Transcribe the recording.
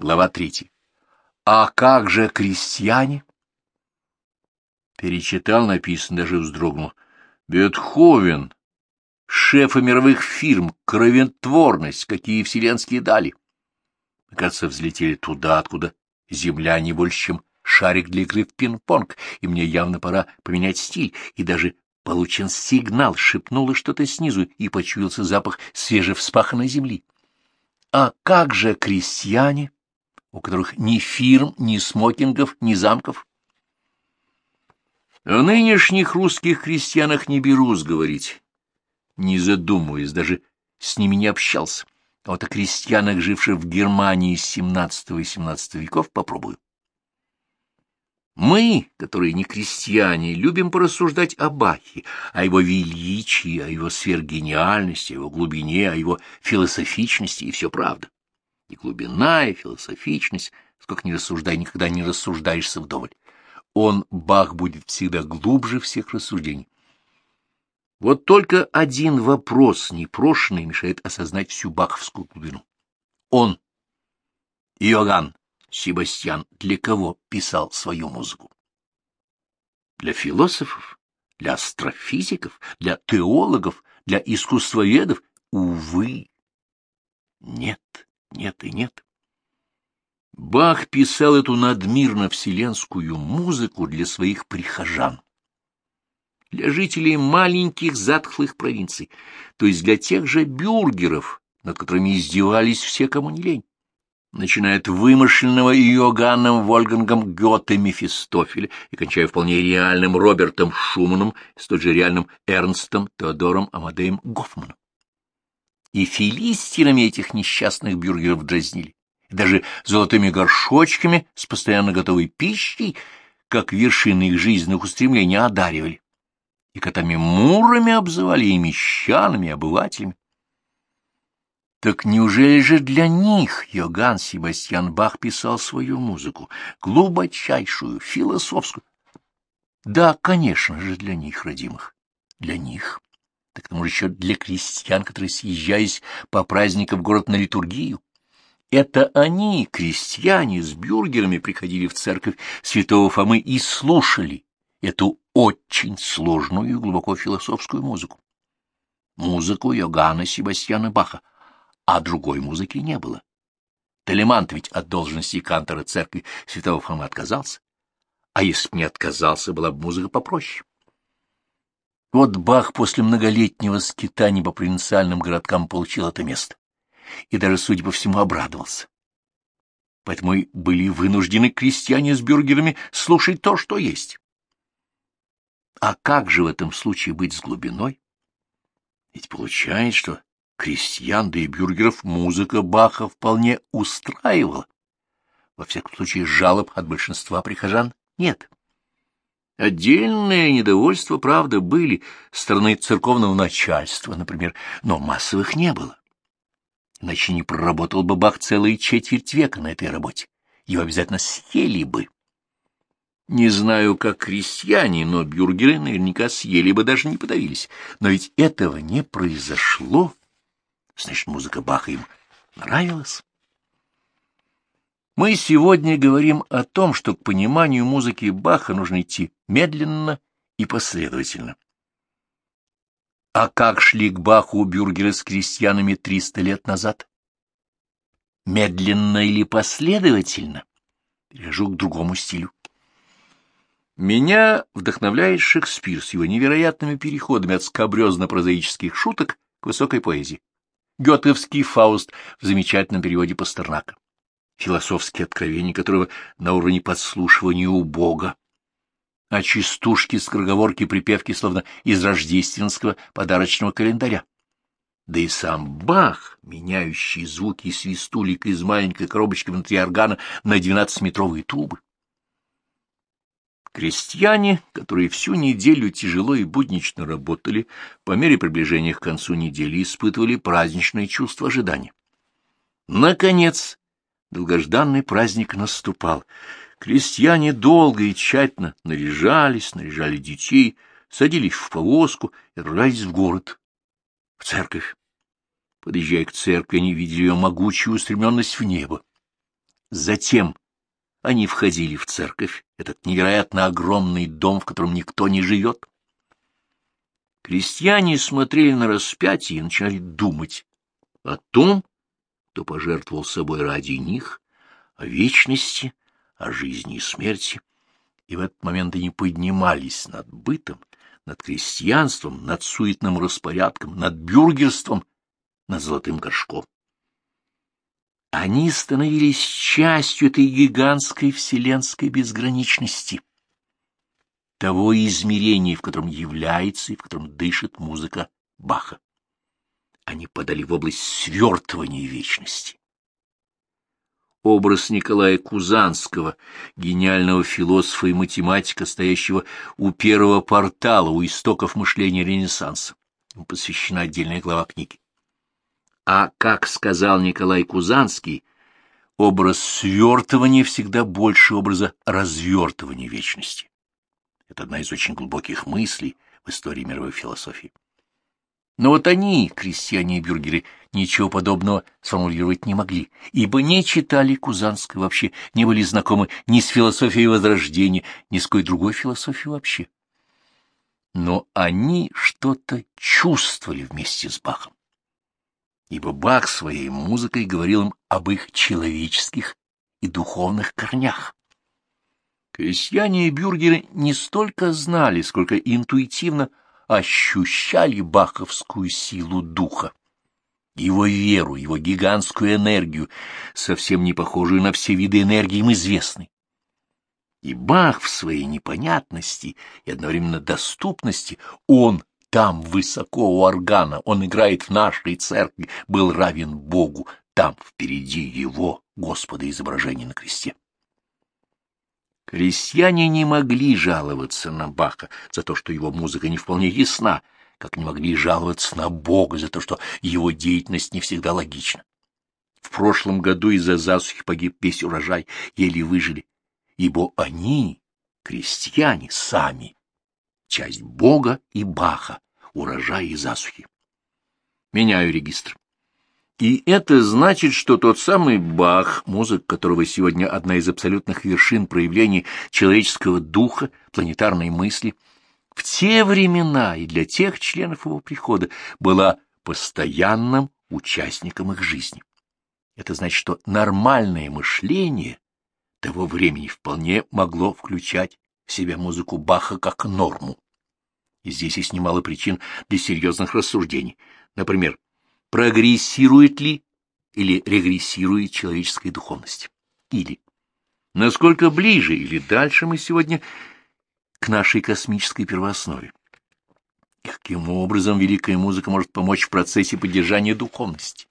Глава третья. А как же крестьяне? Перечитал, написано, даже вздрогнул. Бетховен, шефа мировых фирм, кровотворность, какие вселенские дали. Кажется, взлетели туда, откуда земля не больше, чем шарик для игры в пинг-понг, и мне явно пора поменять стиль, и даже получен сигнал, шепнуло что-то снизу, и почуялся запах свежевспаханной земли. А как же крестьяне, у которых ни фирм, ни смокингов, ни замков? О нынешних русских крестьянах не берусь говорить, не задумываясь, даже с ними не общался. А вот о крестьянах, живших в Германии с XVII и XVII веков, попробую. Мы, которые не крестьяне, любим порассуждать о Бахе, о его величии, о его сверхгениальности, о его глубине, о его философичности, и все правда. И глубина, и философичность, сколько ни рассуждай, никогда не рассуждаешься вдоволь. Он, Бах, будет всегда глубже всех рассуждений. Вот только один вопрос, непрошенный, мешает осознать всю баховскую глубину. Он, Иоганн Себастьян, для кого писал свою музыку? Для философов, для астрофизиков, для теологов, для искусствоведов? Увы, нет, нет и нет. Бах писал эту надмирно-вселенскую музыку для своих прихожан для жителей маленьких затхлых провинций, то есть для тех же бюргеров, над которыми издевались все, кому не лень, начиная от вымышленного Иоганном Вольгангом Гёте Мефистофеля и кончая вполне реальным Робертом Шуманом, столь же реальным Эрнстом Теодором Амадеем Гофманом. И филистерами этих несчастных бюргеров дразнили, и даже золотыми горшочками с постоянно готовой пищей, как вершины их жизненных устремлений, одаривали и котами-мурами обзывали и мещанами, и обывателями. Так неужели же для них Йоганн Себастьян Бах писал свою музыку, глубочайшую, философскую? Да, конечно же, для них, родимых, для них. Так к тому же еще для крестьян, которые, съезжаясь по праздникам в город на литургию, это они, крестьяне, с бюргерами приходили в церковь святого Фомы и слушали эту очень сложную и глубоко философскую музыку. Музыку Йоганна Себастьяна Баха, а другой музыки не было. Телемант ведь от должности кантора церкви святого Фомы отказался, а если б не отказался, была бы музыка попроще. Вот Бах после многолетнего скитания по провинциальным городкам получил это место и даже, судя по всему, обрадовался. Поэтому и были вынуждены крестьяне с бюргерами слушать то, что есть. А как же в этом случае быть с глубиной? Ведь получается, что крестьян да и бюргеров музыка Баха вполне устраивала. Во всяком случае, жалоб от большинства прихожан нет. Отдельные недовольства, правда, были стороны церковного начальства, например, но массовых не было. Иначе не проработал бы Бах целые четверть века на этой работе. Его обязательно съели бы. Не знаю, как крестьяне, но бюргеры наверняка съели бы, даже не подавились. Но ведь этого не произошло. Значит, музыка Баха им нравилась. Мы сегодня говорим о том, что к пониманию музыки Баха нужно идти медленно и последовательно. А как шли к Баху бюргеры с крестьянами триста лет назад? Медленно или последовательно? Перехожу к другому стилю. Меня вдохновляет Шекспир с его невероятными переходами от скабрезно-прозаических шуток к высокой поэзии. Гетовский Фауст в замечательном переводе Пастернака. Философские откровения которого на уровне подслушивания у Бога. А частушки, скороговорки, припевки, словно из рождественского подарочного календаря. Да и сам Бах, меняющий звуки свистулик из маленькой коробочки внутри органа на двенадцатиметровые трубы. Крестьяне, которые всю неделю тяжело и буднично работали, по мере приближения к концу недели испытывали праздничное чувство ожидания. Наконец, долгожданный праздник наступал. Крестьяне долго и тщательно наряжались, наряжали детей, садились в повозку и отправлялись в город, в церковь. Подъезжая к церкви, они видели ее могучую устремленность в небо. Затем они входили в церковь, этот невероятно огромный дом, в котором никто не живет. Крестьяне смотрели на распятие и начали думать о том, кто пожертвовал собой ради них, о вечности, о жизни и смерти, и в этот момент они поднимались над бытом, над крестьянством, над суетным распорядком, над бюргерством, над золотым горшком. Они становились частью этой гигантской вселенской безграничности, того измерения, в котором является и в котором дышит музыка Баха. Они подали в область свертывания вечности образ Николая Кузанского, гениального философа и математика, стоящего у первого портала, у истоков мышления Ренессанса. Посвящена отдельная глава книги. А, как сказал Николай Кузанский, образ свертывания всегда больше образа развертывания вечности. Это одна из очень глубоких мыслей в истории мировой философии. Но вот они, крестьяне и бюргеры, ничего подобного сформулировать не могли, ибо не читали Кузанской вообще, не были знакомы ни с философией Возрождения, ни с какой другой философией вообще. Но они что-то чувствовали вместе с Бахом, ибо Бах своей музыкой говорил им об их человеческих и духовных корнях. Крестьяне и бюргеры не столько знали, сколько интуитивно ощущали баховскую силу духа, его веру, его гигантскую энергию, совсем не похожую на все виды энергии им известной. И Бах в своей непонятности и одновременно доступности, он там высоко у органа, он играет в нашей церкви, был равен Богу, там впереди его, Господа, изображение на кресте. Крестьяне не могли жаловаться на Баха за то, что его музыка не вполне ясна, как не могли жаловаться на Бога за то, что его деятельность не всегда логична. В прошлом году из-за засухи погиб весь урожай, еле выжили, ибо они, крестьяне, сами, часть Бога и Баха, урожая и засухи. Меняю регистр. И это значит, что тот самый Бах, музыка которого сегодня одна из абсолютных вершин проявлений человеческого духа, планетарной мысли, в те времена и для тех членов его прихода была постоянным участником их жизни. Это значит, что нормальное мышление того времени вполне могло включать в себя музыку Баха как норму. И здесь есть немало причин для серьезных рассуждений. Например, прогрессирует ли или регрессирует человеческая духовность. Или насколько ближе или дальше мы сегодня к нашей космической первооснове. И каким образом великая музыка может помочь в процессе поддержания духовности.